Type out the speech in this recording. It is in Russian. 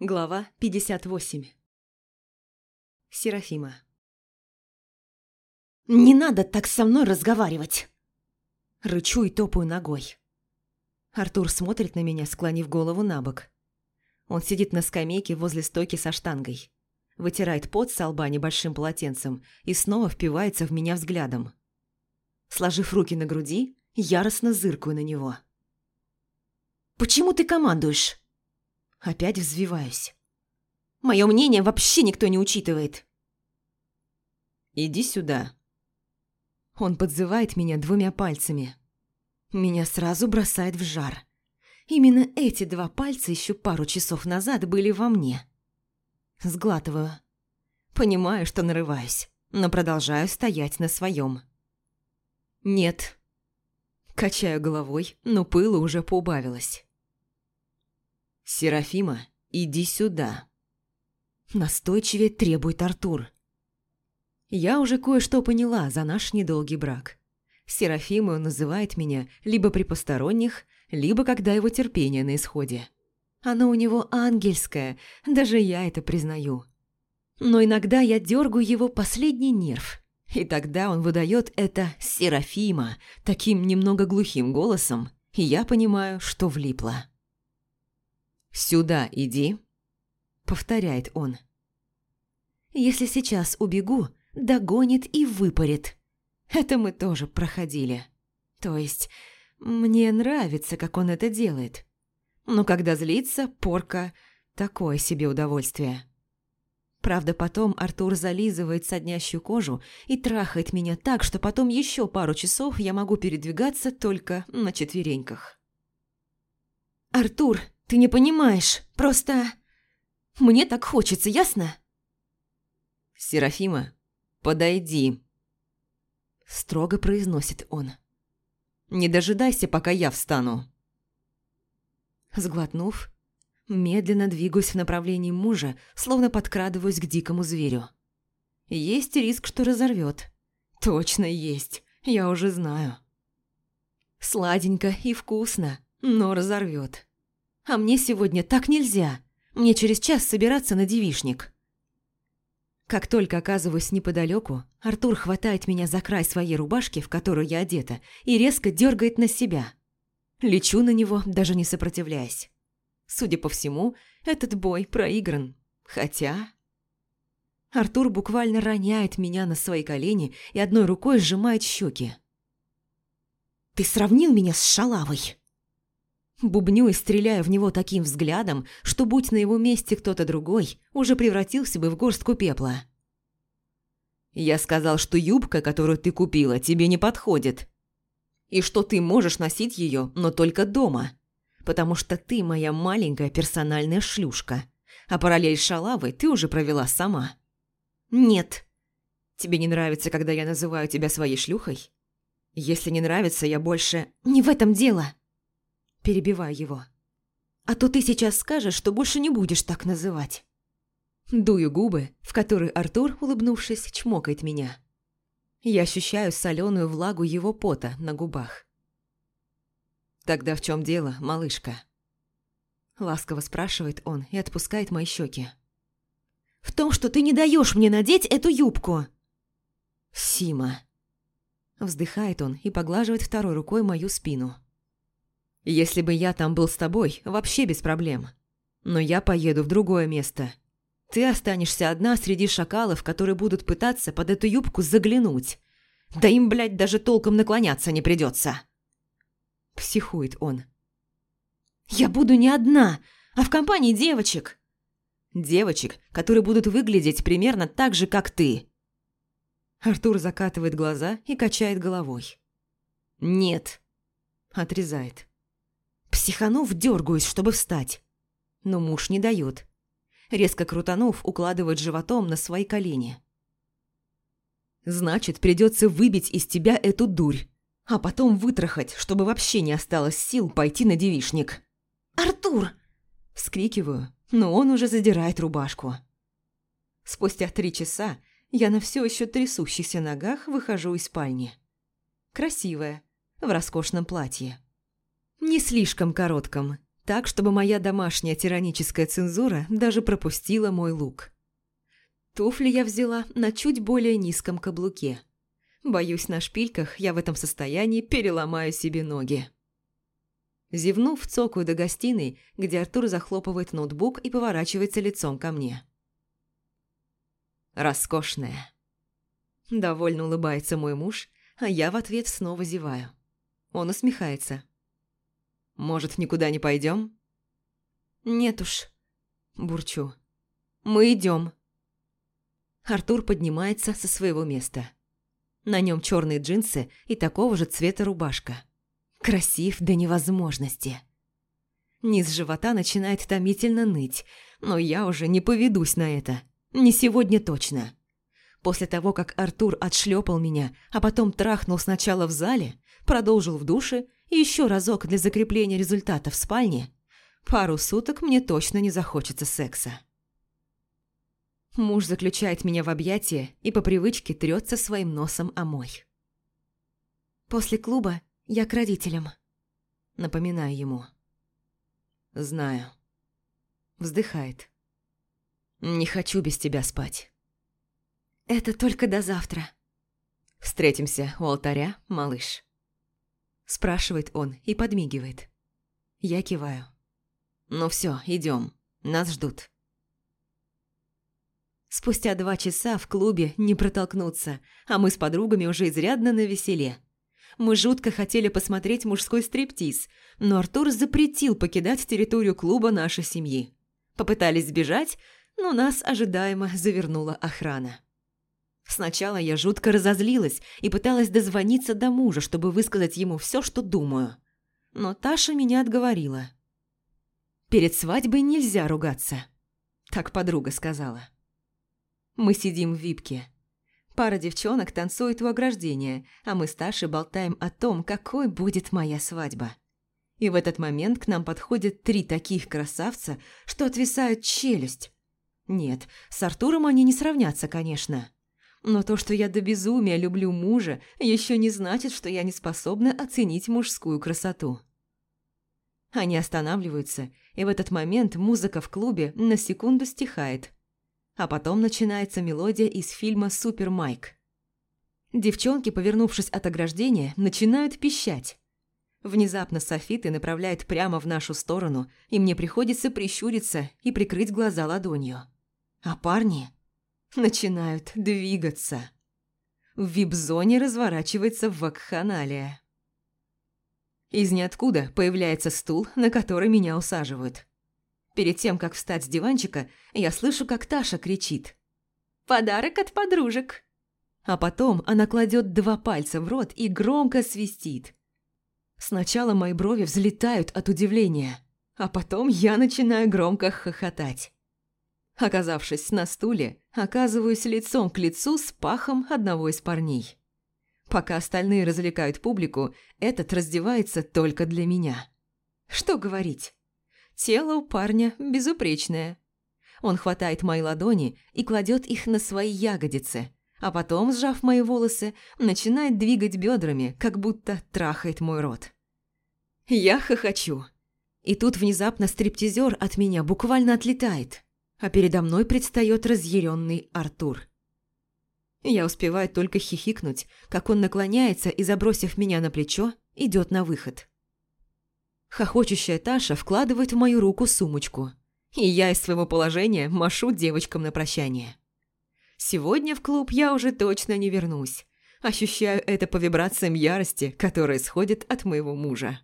Глава 58 Серафима «Не надо так со мной разговаривать!» Рычу и топаю ногой. Артур смотрит на меня, склонив голову на бок. Он сидит на скамейке возле стойки со штангой. Вытирает пот с лба небольшим полотенцем и снова впивается в меня взглядом. Сложив руки на груди, яростно зыркаю на него. «Почему ты командуешь?» Опять взвиваюсь. Мое мнение вообще никто не учитывает. «Иди сюда». Он подзывает меня двумя пальцами. Меня сразу бросает в жар. Именно эти два пальца еще пару часов назад были во мне. Сглатываю. Понимаю, что нарываюсь, но продолжаю стоять на своем. «Нет». Качаю головой, но пыла уже поубавилось. «Серафима, иди сюда!» Настойчивее требует Артур. Я уже кое-что поняла за наш недолгий брак. Серафимой он называет меня либо при посторонних, либо когда его терпение на исходе. Оно у него ангельское, даже я это признаю. Но иногда я дергаю его последний нерв, и тогда он выдает это «Серафима» таким немного глухим голосом, и я понимаю, что влипла. «Сюда иди», — повторяет он. «Если сейчас убегу, догонит и выпарит. Это мы тоже проходили. То есть, мне нравится, как он это делает. Но когда злится, порка – такое себе удовольствие». Правда, потом Артур зализывает соднящую кожу и трахает меня так, что потом еще пару часов я могу передвигаться только на четвереньках. «Артур, ты не понимаешь, просто... Мне так хочется, ясно?» «Серафима, подойди», – строго произносит он. «Не дожидайся, пока я встану». Сглотнув, медленно двигаюсь в направлении мужа, словно подкрадываюсь к дикому зверю. Есть риск, что разорвет. Точно есть, я уже знаю. Сладенько и вкусно, но разорвет. А мне сегодня так нельзя. Мне через час собираться на девишник. Как только оказываюсь неподалеку, Артур хватает меня за край своей рубашки, в которую я одета, и резко дергает на себя. Лечу на него, даже не сопротивляясь. Судя по всему, этот бой проигран. Хотя... Артур буквально роняет меня на свои колени и одной рукой сжимает щеки. «Ты сравнил меня с шалавой!» Бубню и стреляю в него таким взглядом, что, будь на его месте кто-то другой, уже превратился бы в горстку пепла. «Я сказал, что юбка, которую ты купила, тебе не подходит. И что ты можешь носить ее, но только дома. Потому что ты моя маленькая персональная шлюшка. А параллель с шалавой ты уже провела сама». «Нет». «Тебе не нравится, когда я называю тебя своей шлюхой?» «Если не нравится, я больше...» «Не в этом дело!» Перебиваю его. «А то ты сейчас скажешь, что больше не будешь так называть». Дую губы, в которые Артур, улыбнувшись, чмокает меня. Я ощущаю соленую влагу его пота на губах. «Тогда в чем дело, малышка?» Ласково спрашивает он и отпускает мои щеки. «В том, что ты не даешь мне надеть эту юбку!» «Сима!» Вздыхает он и поглаживает второй рукой мою спину. Если бы я там был с тобой, вообще без проблем. Но я поеду в другое место. Ты останешься одна среди шакалов, которые будут пытаться под эту юбку заглянуть. Да им, блядь, даже толком наклоняться не придется. Психует он. Я буду не одна, а в компании девочек. Девочек, которые будут выглядеть примерно так же, как ты. Артур закатывает глаза и качает головой. «Нет», – отрезает. Психанув, дергаюсь, чтобы встать. Но муж не дает. Резко крутанув, укладывает животом на свои колени. «Значит, придется выбить из тебя эту дурь, а потом вытрахать, чтобы вообще не осталось сил пойти на девишник». «Артур!» Вскрикиваю, но он уже задирает рубашку. Спустя три часа я на все еще трясущихся ногах выхожу из спальни. Красивая, в роскошном платье. Не слишком коротком, Так, чтобы моя домашняя тираническая цензура даже пропустила мой лук. Туфли я взяла на чуть более низком каблуке. Боюсь, на шпильках я в этом состоянии переломаю себе ноги. Зевнув, цокаю до гостиной, где Артур захлопывает ноутбук и поворачивается лицом ко мне. «Роскошная». Довольно улыбается мой муж, а я в ответ снова зеваю. Он усмехается. «Может, никуда не пойдем? «Нет уж», – бурчу. «Мы идем. Артур поднимается со своего места. На нем черные джинсы и такого же цвета рубашка. Красив до невозможности. Низ живота начинает томительно ныть, но я уже не поведусь на это. Не сегодня точно. После того, как Артур отшлепал меня, а потом трахнул сначала в зале, продолжил в душе еще разок для закрепления результата в спальне, пару суток мне точно не захочется секса. Муж заключает меня в объятия и по привычке трется своим носом о мой. После клуба я к родителям. Напоминаю ему. Знаю. Вздыхает. Не хочу без тебя спать. Это только до завтра. Встретимся у алтаря, малыш. Спрашивает он и подмигивает. Я киваю. Ну все, идем. Нас ждут. Спустя два часа в клубе не протолкнуться, а мы с подругами уже изрядно на веселе. Мы жутко хотели посмотреть мужской стриптиз, но Артур запретил покидать территорию клуба нашей семьи. Попытались сбежать, но нас ожидаемо завернула охрана. Сначала я жутко разозлилась и пыталась дозвониться до мужа, чтобы высказать ему все, что думаю. Но Таша меня отговорила. «Перед свадьбой нельзя ругаться», – так подруга сказала. Мы сидим в випке. Пара девчонок танцует у ограждения, а мы с Ташей болтаем о том, какой будет моя свадьба. И в этот момент к нам подходят три таких красавца, что отвисают челюсть. Нет, с Артуром они не сравнятся, конечно. Но то, что я до безумия люблю мужа, еще не значит, что я не способна оценить мужскую красоту. Они останавливаются, и в этот момент музыка в клубе на секунду стихает – а потом начинается мелодия из фильма «Супер Майк». Девчонки, повернувшись от ограждения, начинают пищать. Внезапно софиты направляют прямо в нашу сторону, и мне приходится прищуриться и прикрыть глаза ладонью. А парни начинают двигаться. В вип-зоне разворачивается вакханалия. Из ниоткуда появляется стул, на который меня усаживают. Перед тем, как встать с диванчика, я слышу, как Таша кричит. «Подарок от подружек!» А потом она кладет два пальца в рот и громко свистит. Сначала мои брови взлетают от удивления, а потом я начинаю громко хохотать. Оказавшись на стуле, оказываюсь лицом к лицу с пахом одного из парней. Пока остальные развлекают публику, этот раздевается только для меня. Что говорить? Тело у парня безупречное. Он хватает мои ладони и кладет их на свои ягодицы, а потом, сжав мои волосы, начинает двигать бедрами, как будто трахает мой рот. Я хохочу. И тут внезапно стриптизер от меня буквально отлетает, а передо мной предстает разъяренный Артур. Я успеваю только хихикнуть, как он наклоняется и, забросив меня на плечо, идет на выход. Хохочущая Таша вкладывает в мою руку сумочку. И я из своего положения машу девочкам на прощание. Сегодня в клуб я уже точно не вернусь. Ощущаю это по вибрациям ярости, которые исходят от моего мужа.